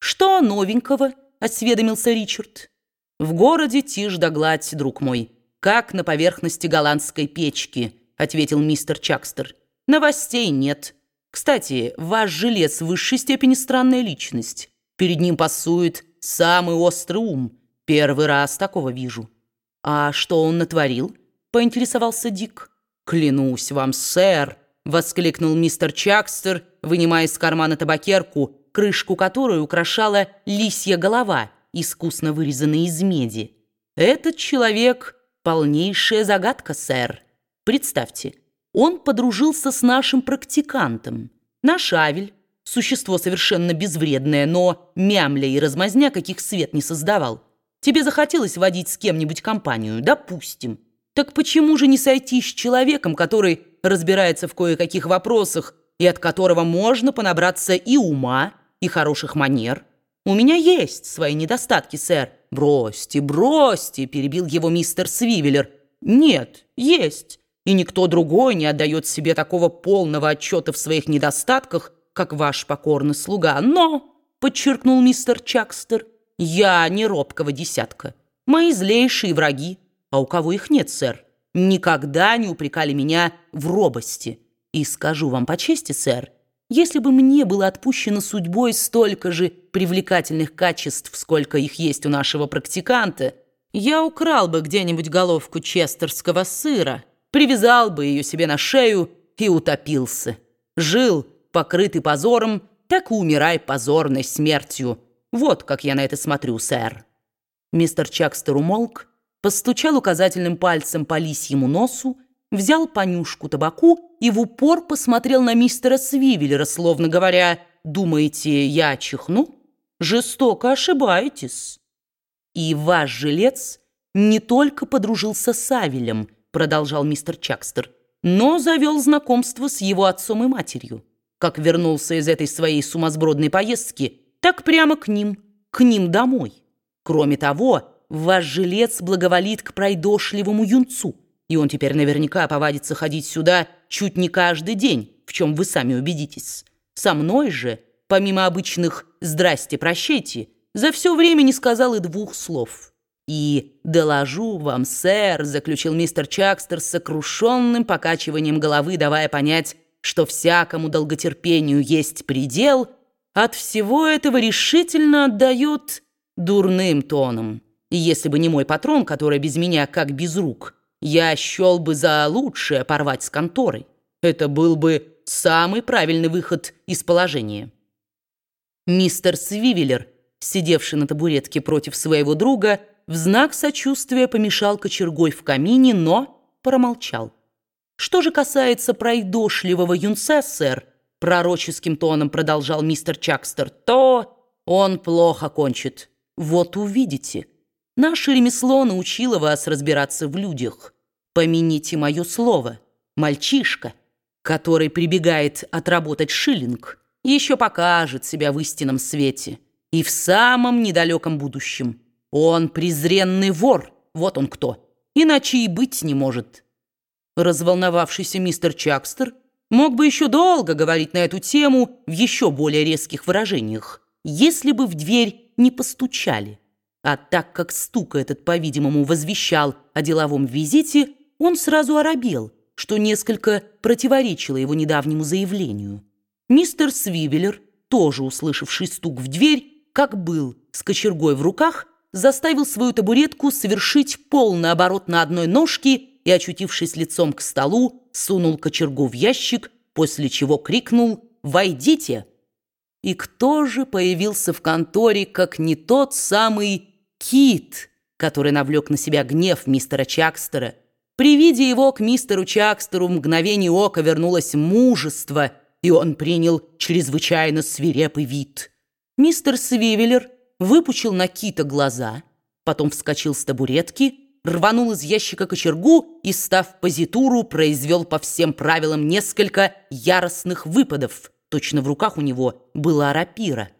«Что новенького?» — осведомился Ричард. «В городе тишь да гладь, друг мой, как на поверхности голландской печки», — ответил мистер Чакстер. «Новостей нет. Кстати, ваш жилец в высшей степени странная личность. Перед ним пасует самый острый ум. Первый раз такого вижу». «А что он натворил?» — поинтересовался Дик. «Клянусь вам, сэр!» — воскликнул мистер Чакстер, вынимая из кармана табакерку, крышку которой украшала лисья голова, искусно вырезанная из меди. «Этот человек — полнейшая загадка, сэр. Представьте, он подружился с нашим практикантом. Наш Авель, существо совершенно безвредное, но мямля и размазня каких свет не создавал. Тебе захотелось водить с кем-нибудь компанию, допустим. Так почему же не сойти с человеком, который разбирается в кое-каких вопросах и от которого можно понабраться и ума, и хороших манер. У меня есть свои недостатки, сэр. Бросьте, бросьте, перебил его мистер Свивеллер. Нет, есть. И никто другой не отдает себе такого полного отчета в своих недостатках, как ваш покорный слуга. Но, подчеркнул мистер Чакстер, я не робкого десятка. Мои злейшие враги, а у кого их нет, сэр, никогда не упрекали меня в робости. И скажу вам по чести, сэр, если бы мне было отпущено судьбой столько же привлекательных качеств, сколько их есть у нашего практиканта, я украл бы где-нибудь головку честерского сыра, привязал бы ее себе на шею и утопился. Жил, покрытый позором, так и умирай позорной смертью. Вот как я на это смотрю, сэр. Мистер Чакстер умолк, постучал указательным пальцем по лисьему носу, взял понюшку табаку и в упор посмотрел на мистера Свивеллера, словно говоря, «Думаете, я чихну? Жестоко ошибаетесь». «И ваш жилец не только подружился с Авелем», продолжал мистер Чакстер, но завел знакомство с его отцом и матерью. Как вернулся из этой своей сумасбродной поездки, так прямо к ним, к ним домой. Кроме того, ваш жилец благоволит к пройдошливому юнцу, и он теперь наверняка повадится ходить сюда чуть не каждый день, в чем вы сами убедитесь. Со мной же, помимо обычных «здрасте, прощайте», за все время не сказал и двух слов. «И доложу вам, сэр», — заключил мистер Чакстер с сокрушенным покачиванием головы, давая понять, что всякому долготерпению есть предел, от всего этого решительно отдает дурным тоном. Если бы не мой патрон, который без меня как без рук — я счел бы за лучшее порвать с конторой. Это был бы самый правильный выход из положения. Мистер Свивеллер, сидевший на табуретке против своего друга, в знак сочувствия помешал кочергой в камине, но промолчал. Что же касается пройдошливого юнца, сэр, пророческим тоном продолжал мистер Чакстер, то он плохо кончит. Вот увидите. Наше ремесло научило вас разбираться в людях. Помяните мое слово. Мальчишка, который прибегает отработать шиллинг, еще покажет себя в истинном свете. И в самом недалеком будущем. Он презренный вор, вот он кто. Иначе и быть не может. Разволновавшийся мистер Чакстер мог бы еще долго говорить на эту тему в еще более резких выражениях, если бы в дверь не постучали. А так как стук этот, по-видимому, возвещал о деловом визите, он сразу оробел, что несколько противоречило его недавнему заявлению. Мистер Свивеллер, тоже услышавший стук в дверь, как был с кочергой в руках, заставил свою табуретку совершить полный оборот на одной ножке и, очутившись лицом к столу, сунул кочергу в ящик, после чего крикнул «Войдите!». И кто же появился в конторе, как не тот самый Кит, который навлек на себя гнев мистера Чакстера. При виде его к мистеру Чакстеру в мгновение ока вернулось мужество, и он принял чрезвычайно свирепый вид. Мистер Свивеллер выпучил на Кита глаза, потом вскочил с табуретки, рванул из ящика кочергу и, став позитуру, произвел по всем правилам несколько яростных выпадов. Точно в руках у него была рапира.